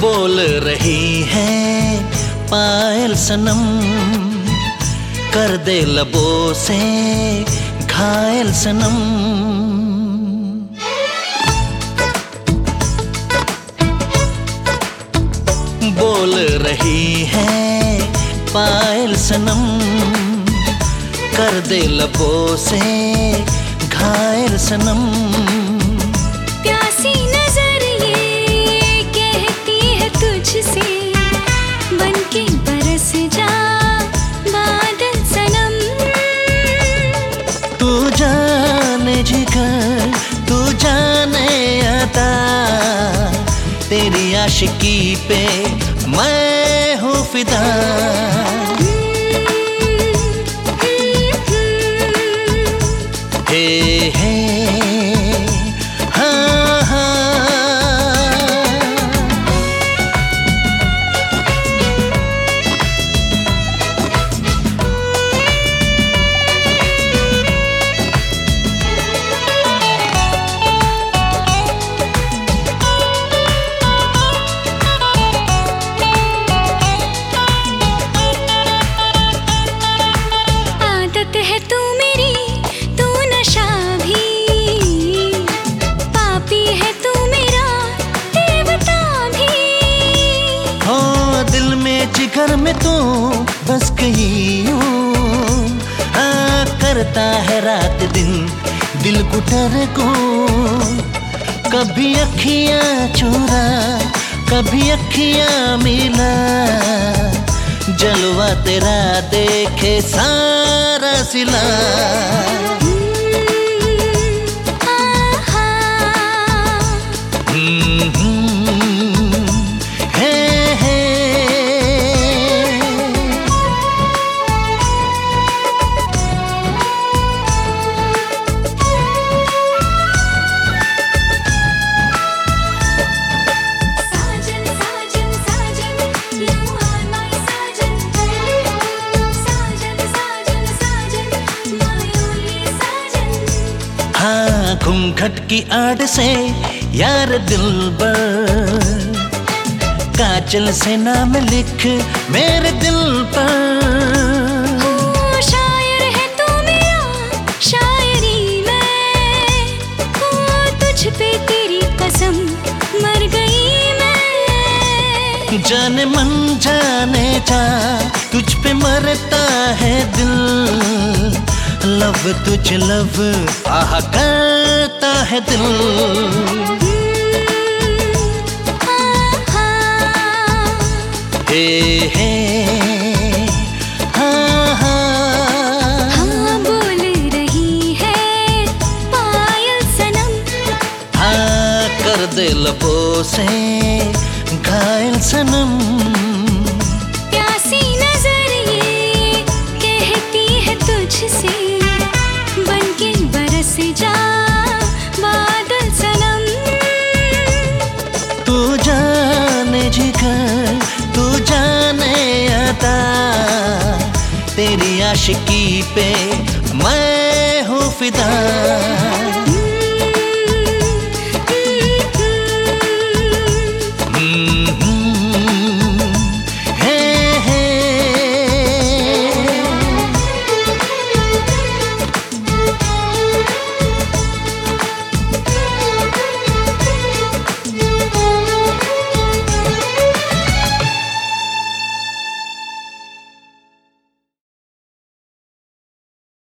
बोल रही है, पायल सनम। कर दे लबों से घायल सनम। बोल रही है, पायल सनम। कर दे लबों से घायल सनम। आशिकी पे मैं हूँ फिदा। हे हे बस कहीं करता है रात दिन, दिल गुटर को कभी अखियाँ चूरा, कभी अखियाँ मिला। जलवा तेरा देखे सारा सिला। घूंघट की आड़ से यार दिल काजल से नाम लिख मेरे दिल पर। ओ शायर मेरा शायरी मैं। ओ तुझ पे तेरी कसम मर गई जाने मन जाने जा तुझ पे मरता है दिल। लव तुझ लव आह करता है दिल। हे हे हाँ हाँ रही पायल सनम। कर दे लबों से। तेरी आशिकी पे मैं हूँ फिदा।